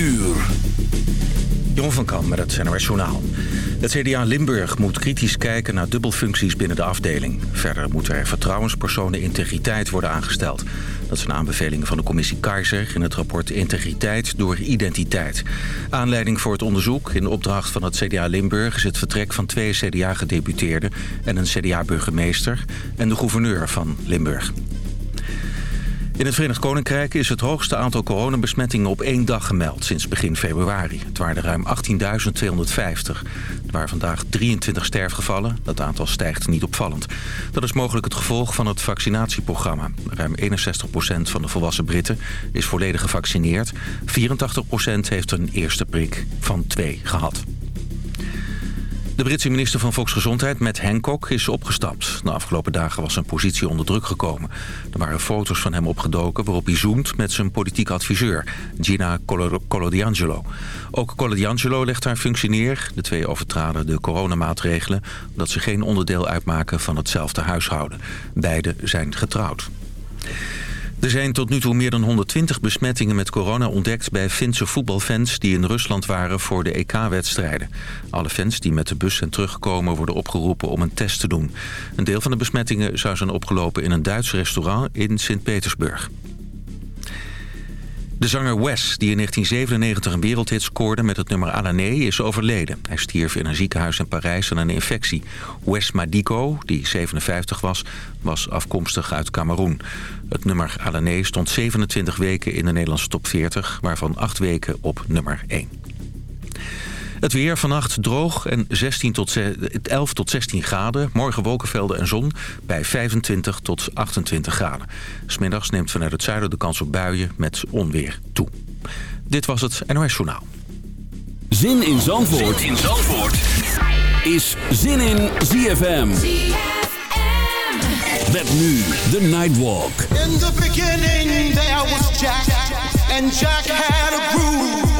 uur. Jeroen van Kam met het NOS Journaal. Het CDA Limburg moet kritisch kijken naar dubbelfuncties binnen de afdeling. Verder moeten er vertrouwenspersonen integriteit worden aangesteld. Dat zijn aanbevelingen van de commissie Kaiser in het rapport Integriteit door Identiteit. Aanleiding voor het onderzoek in opdracht van het CDA Limburg... is het vertrek van twee CDA-gedeputeerden en een CDA-burgemeester... en de gouverneur van Limburg. In het Verenigd Koninkrijk is het hoogste aantal coronabesmettingen op één dag gemeld sinds begin februari. Het waren er ruim 18.250. Er waren vandaag 23 sterfgevallen. Dat aantal stijgt niet opvallend. Dat is mogelijk het gevolg van het vaccinatieprogramma. Ruim 61% van de volwassen Britten is volledig gevaccineerd. 84% heeft een eerste prik van twee gehad. De Britse minister van Volksgezondheid, Matt Hancock, is opgestapt. De afgelopen dagen was zijn positie onder druk gekomen. Er waren foto's van hem opgedoken waarop hij zoomt met zijn politieke adviseur, Gina Colodiangelo. Ook Colodiangelo legt haar functie neer. De twee overtraden de coronamaatregelen omdat ze geen onderdeel uitmaken van hetzelfde huishouden. Beiden zijn getrouwd. Er zijn tot nu toe meer dan 120 besmettingen met corona ontdekt bij Finse voetbalfans die in Rusland waren voor de EK-wedstrijden. Alle fans die met de bus zijn teruggekomen worden opgeroepen om een test te doen. Een deel van de besmettingen zou zijn opgelopen in een Duits restaurant in Sint-Petersburg. De zanger Wes, die in 1997 een wereldhit scoorde met het nummer Alané, is overleden. Hij stierf in een ziekenhuis in Parijs aan een infectie. Wes Madiko, die 57 was, was afkomstig uit Cameroen. Het nummer Alané stond 27 weken in de Nederlandse top 40, waarvan 8 weken op nummer 1. Het weer vannacht droog en 16 tot 11 tot 16 graden. Morgen wolkenvelden en zon bij 25 tot 28 graden. Smiddags neemt vanuit het zuiden de kans op buien met onweer toe. Dit was het NOS Journaal. Zin in Zandvoort, zin in Zandvoort. is Zin in ZFM. Met nu de Nightwalk. In the beginning there was Jack. And Jack had a groove.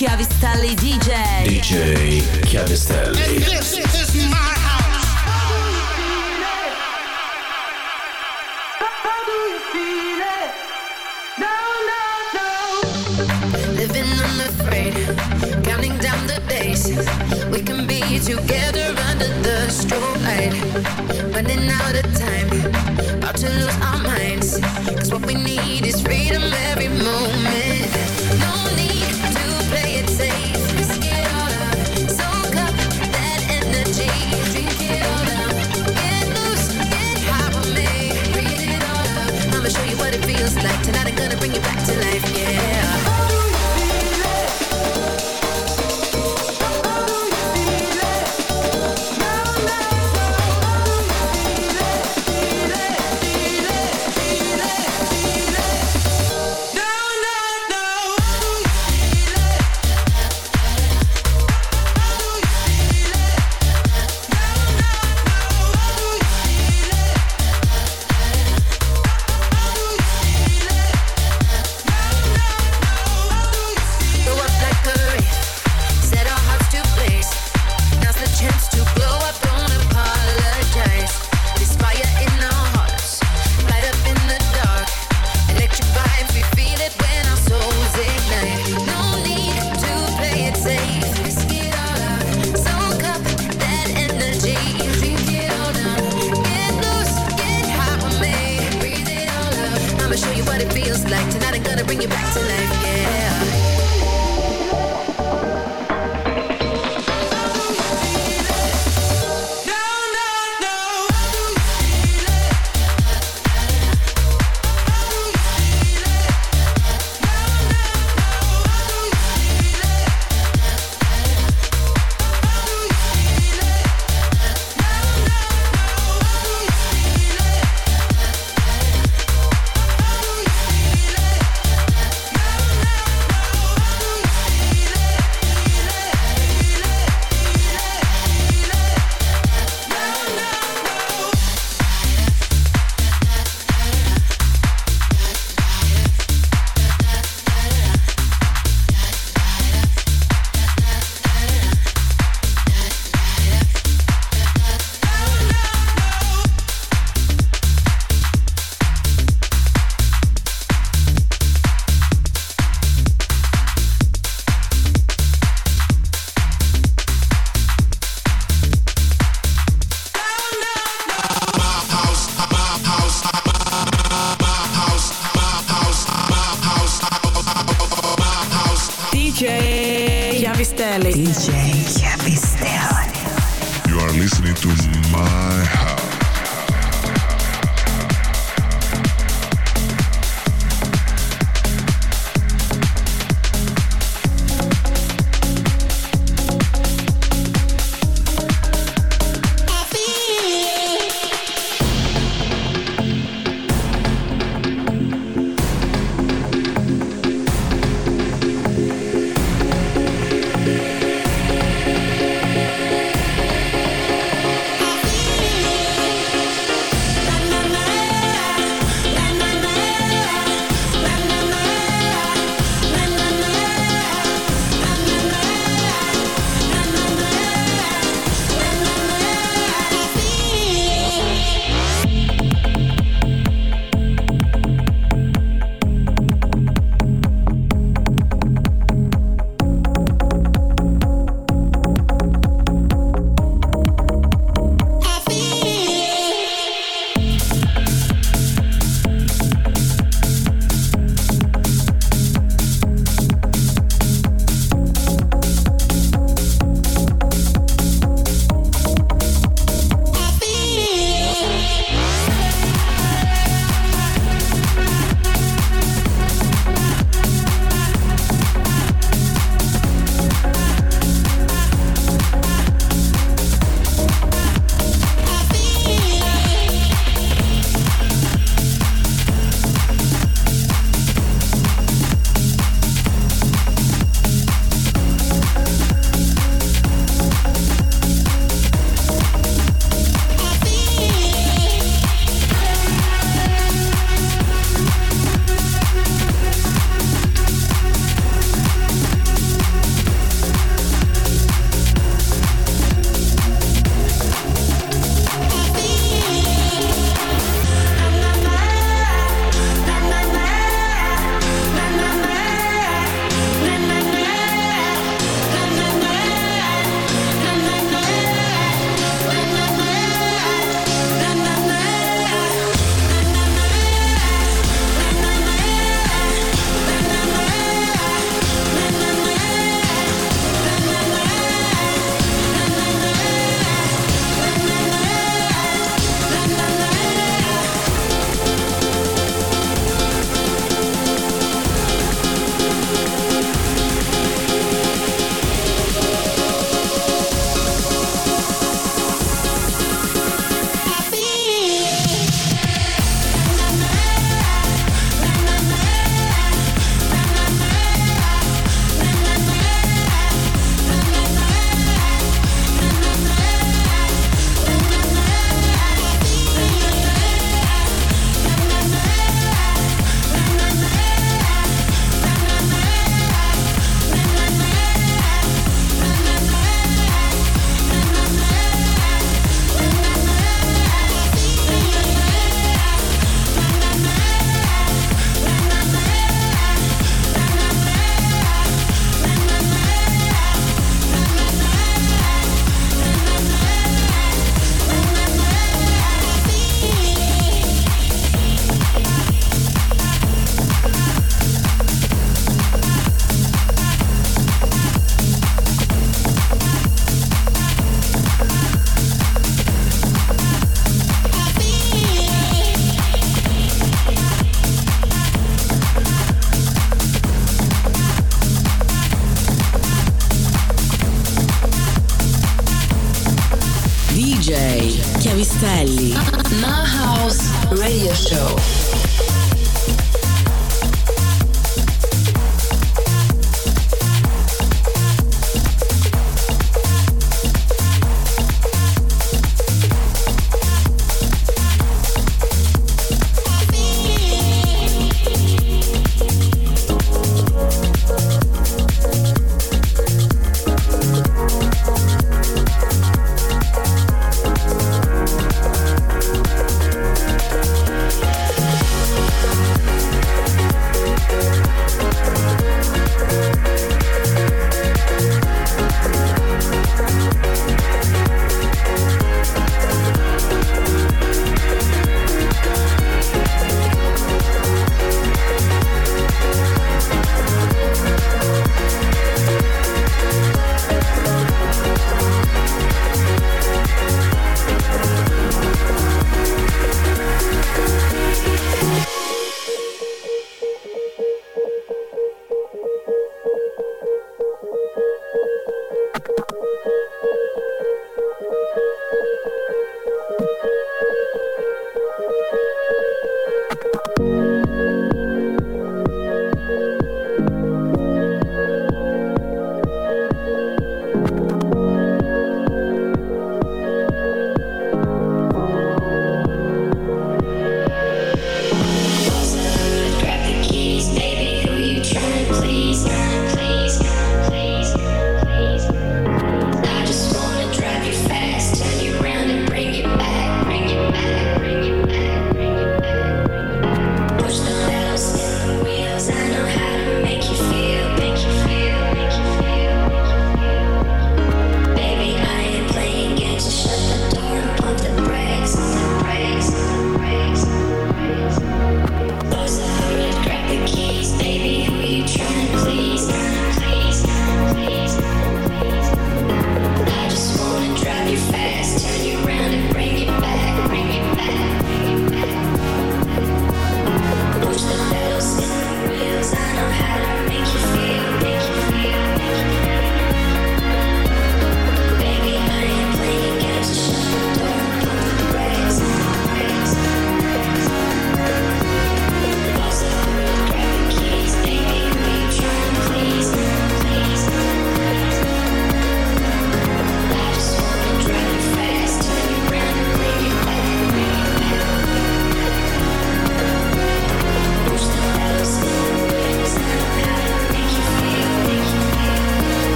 Chiavistelli DJ. DJ Chiavistelli. This is my house. Living unafraid, counting down the days. We can be together under the strobe light. Running out of time, about to lose our minds. Cause what we need is freedom every moment.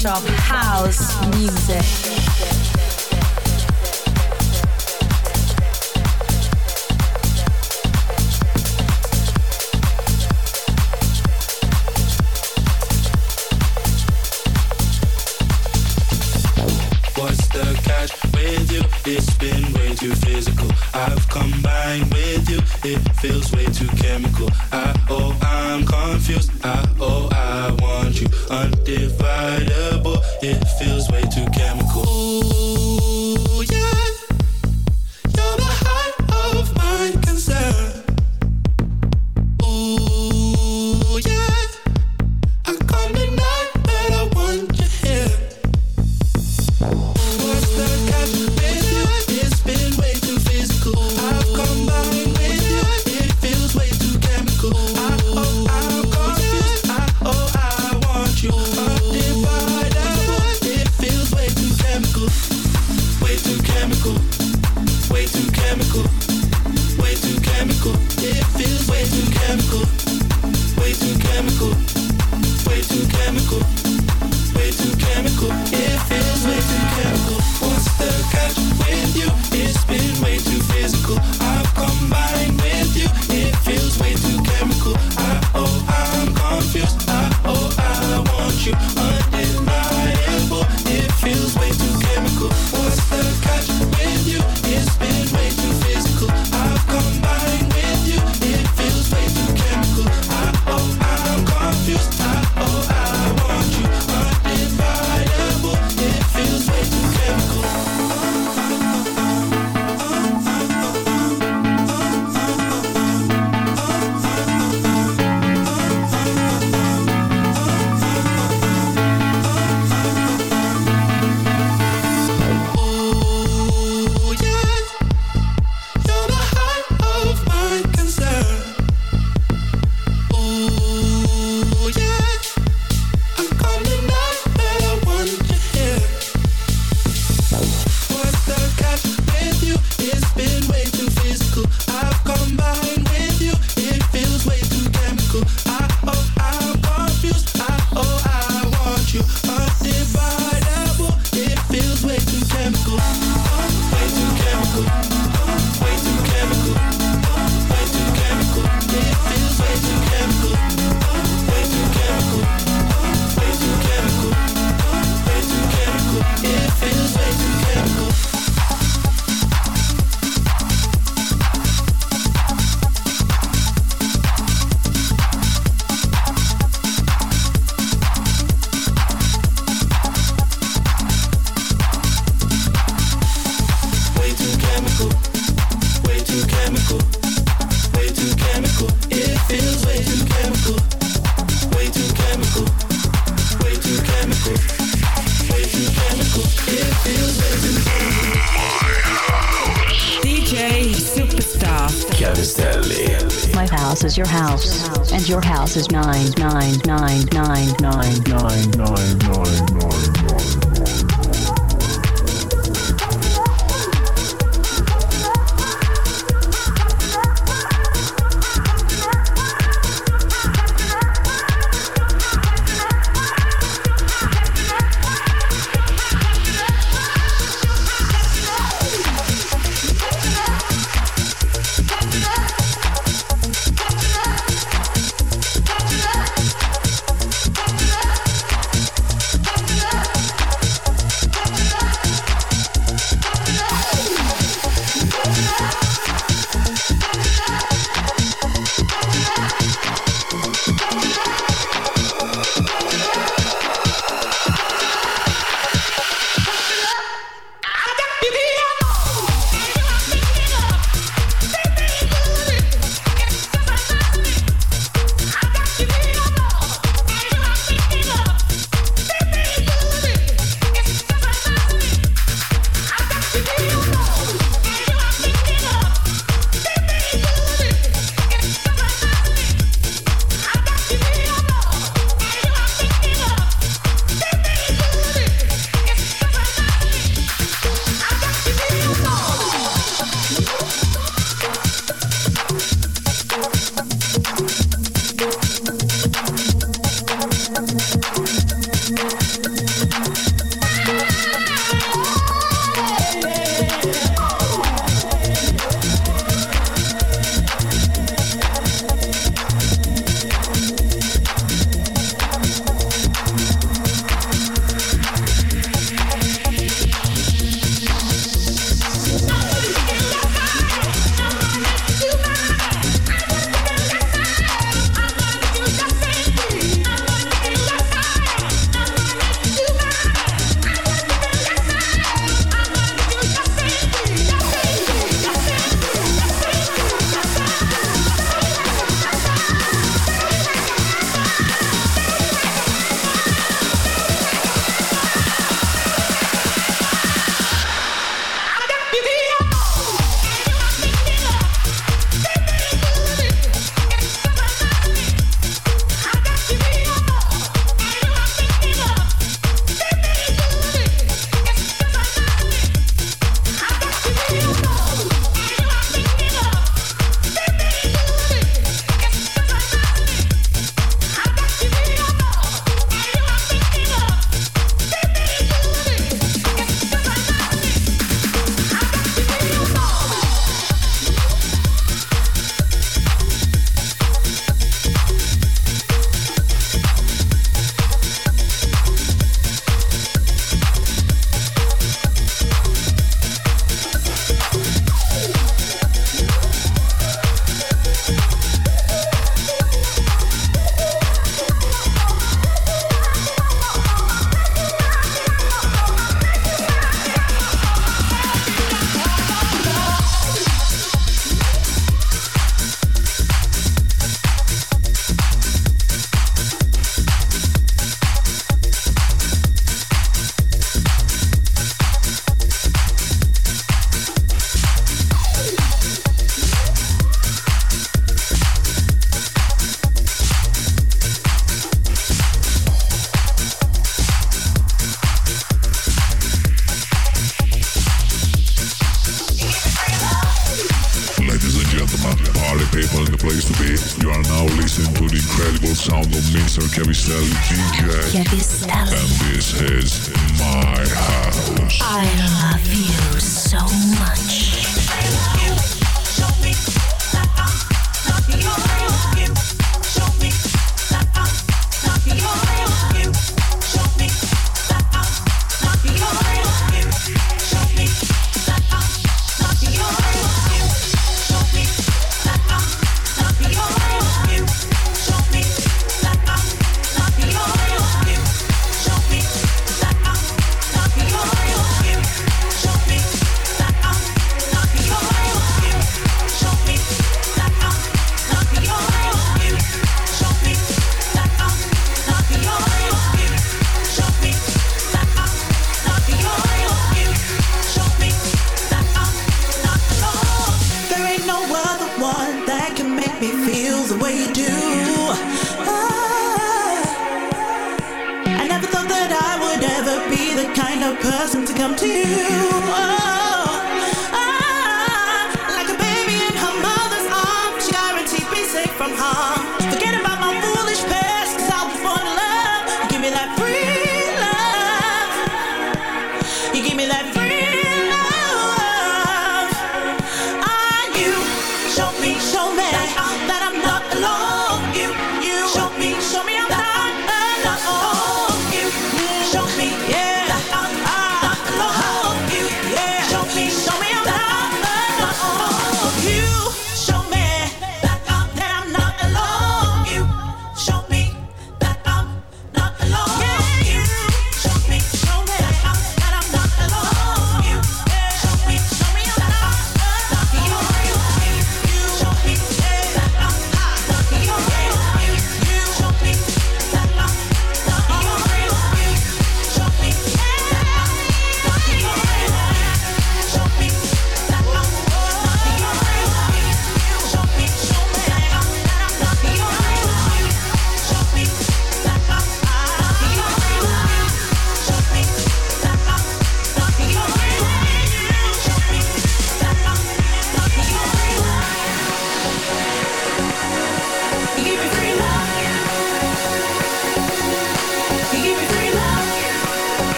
chop. feels way too chemical.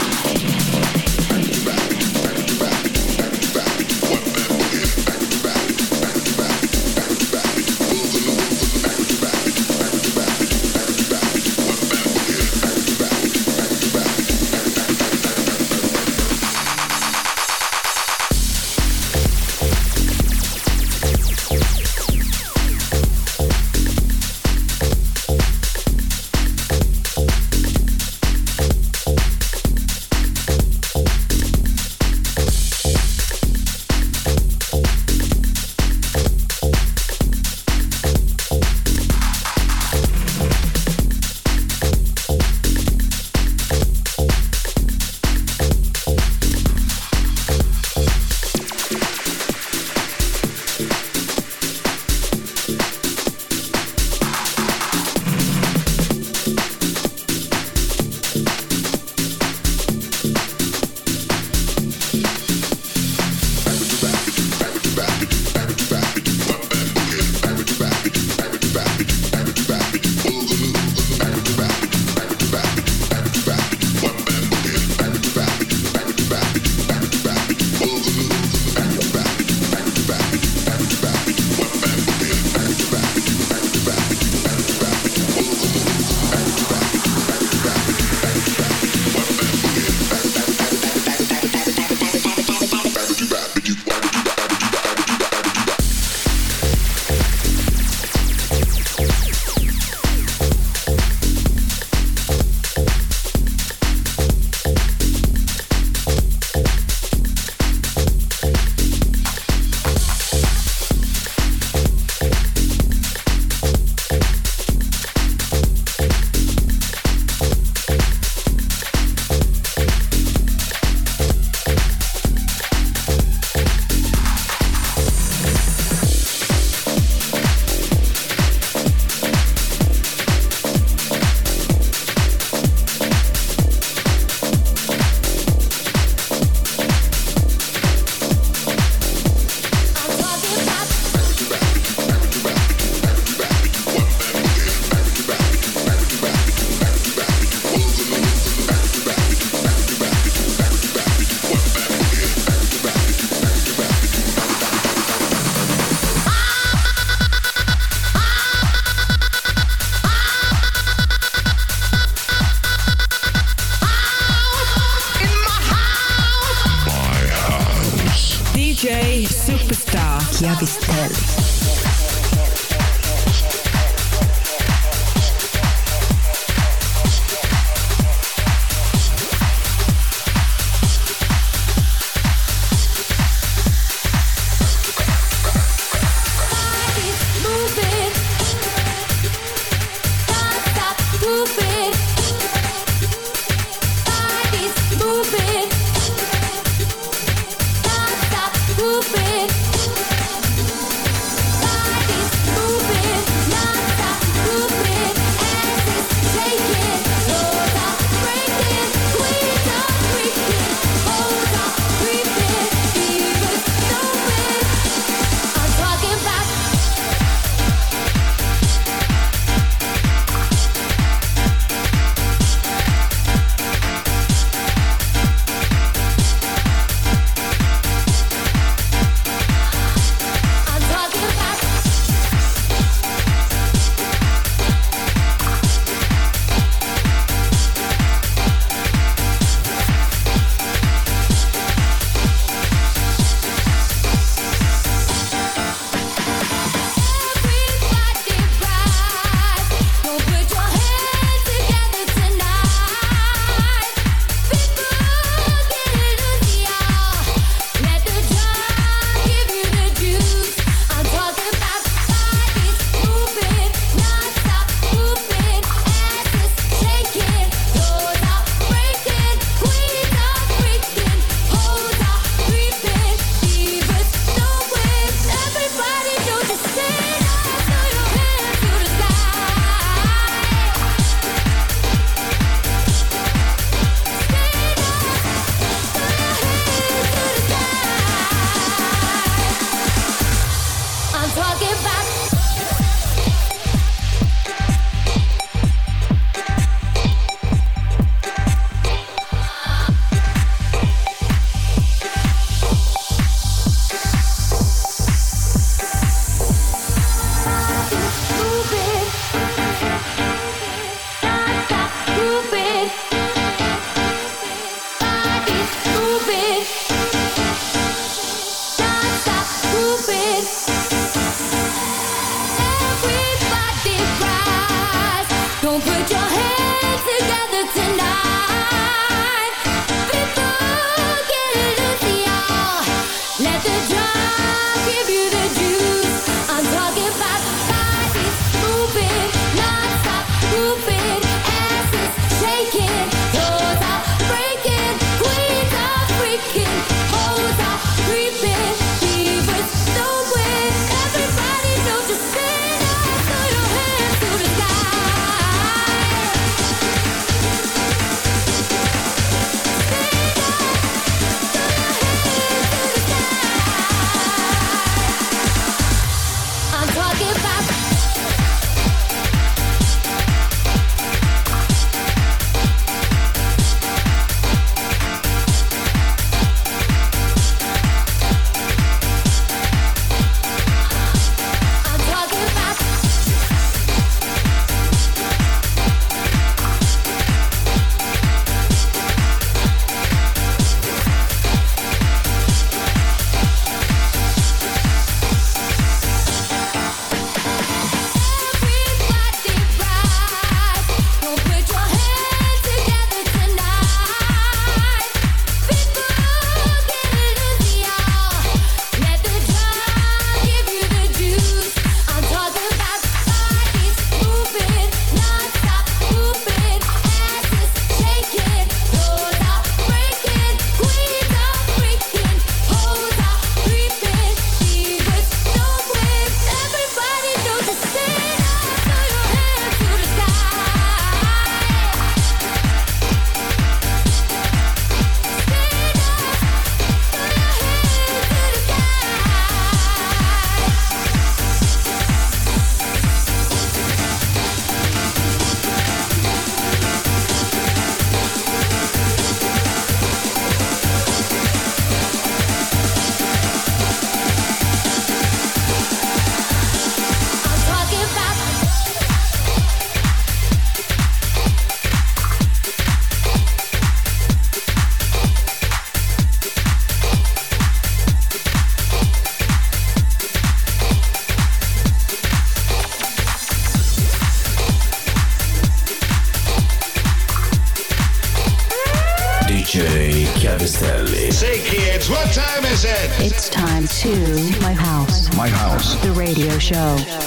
DJ show.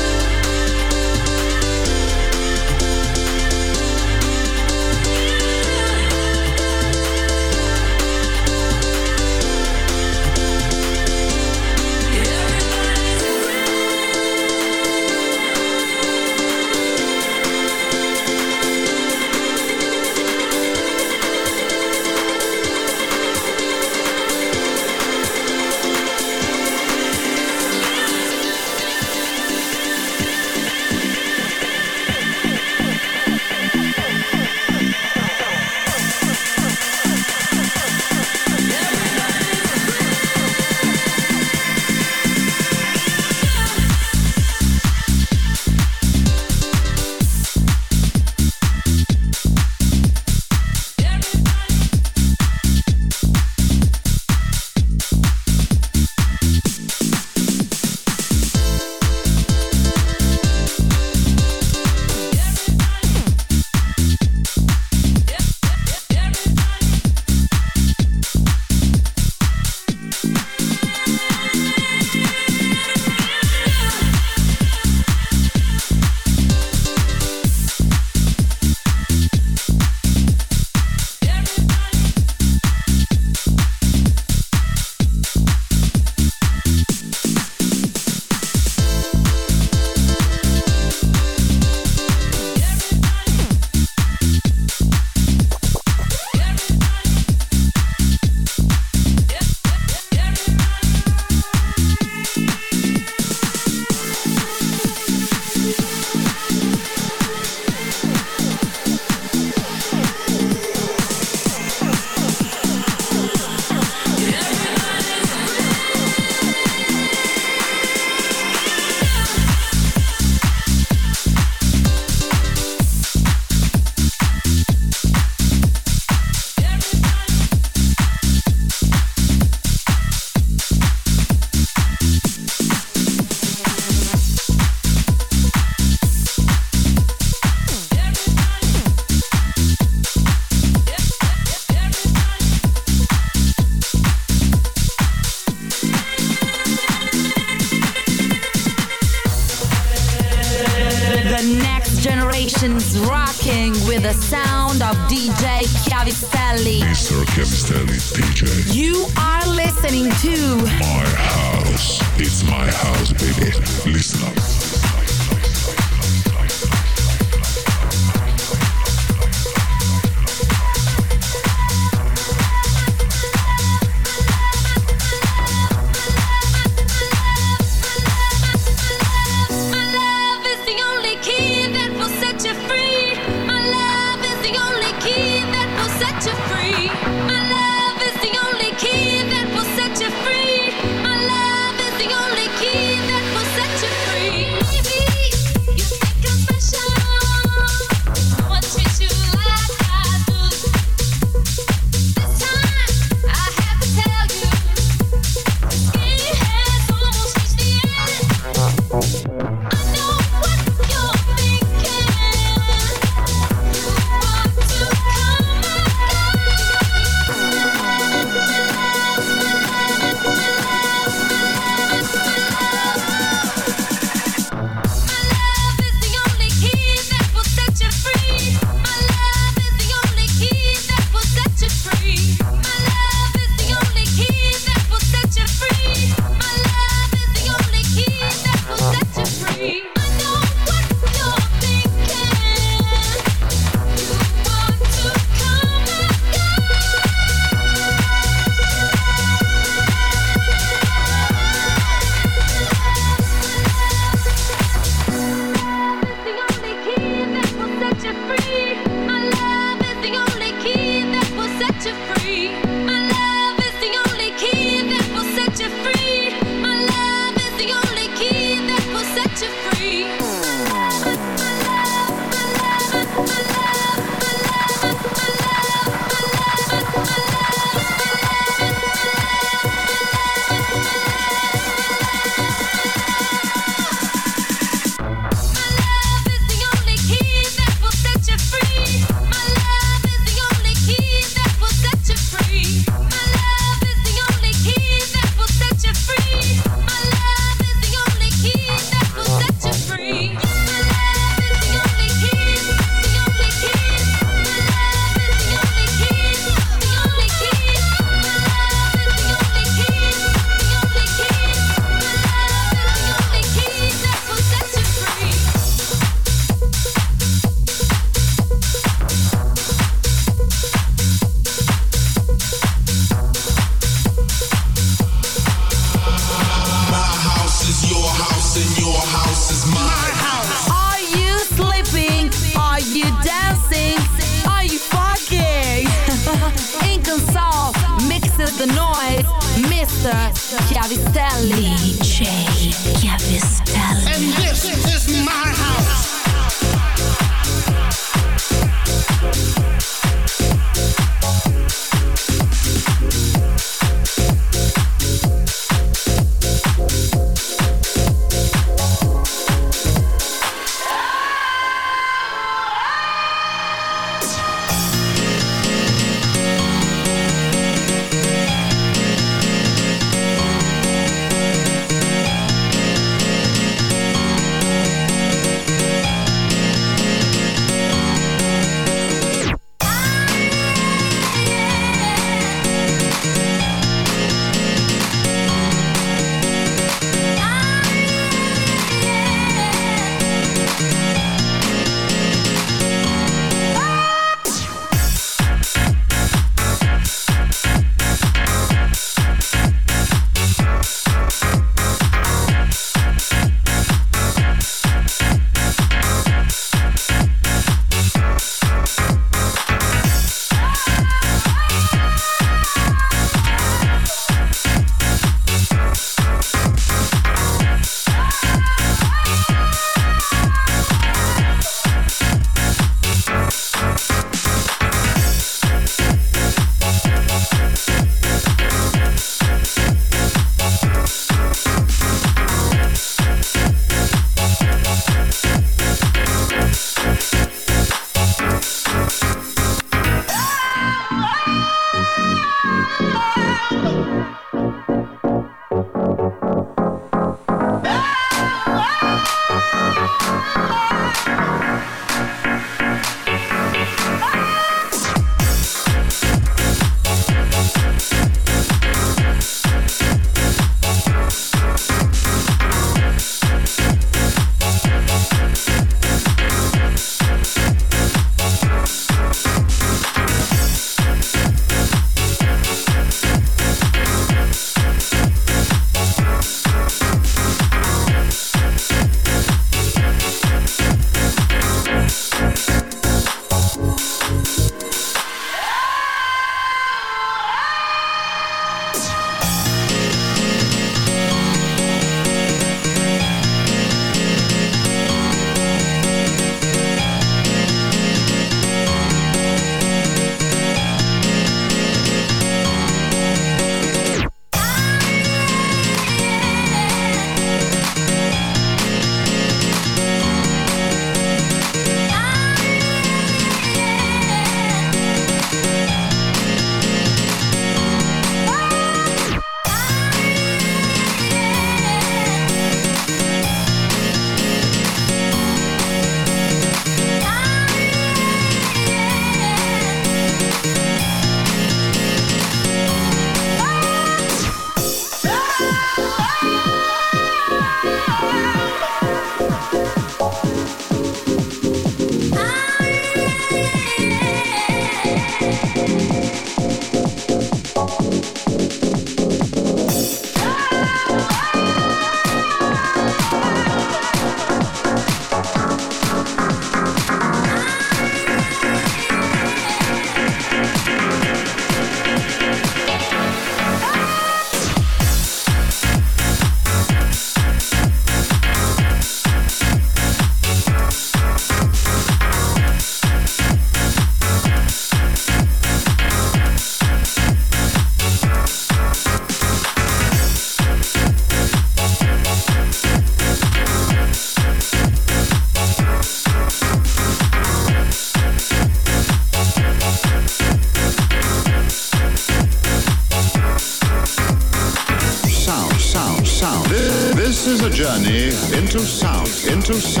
To.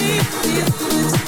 me feel good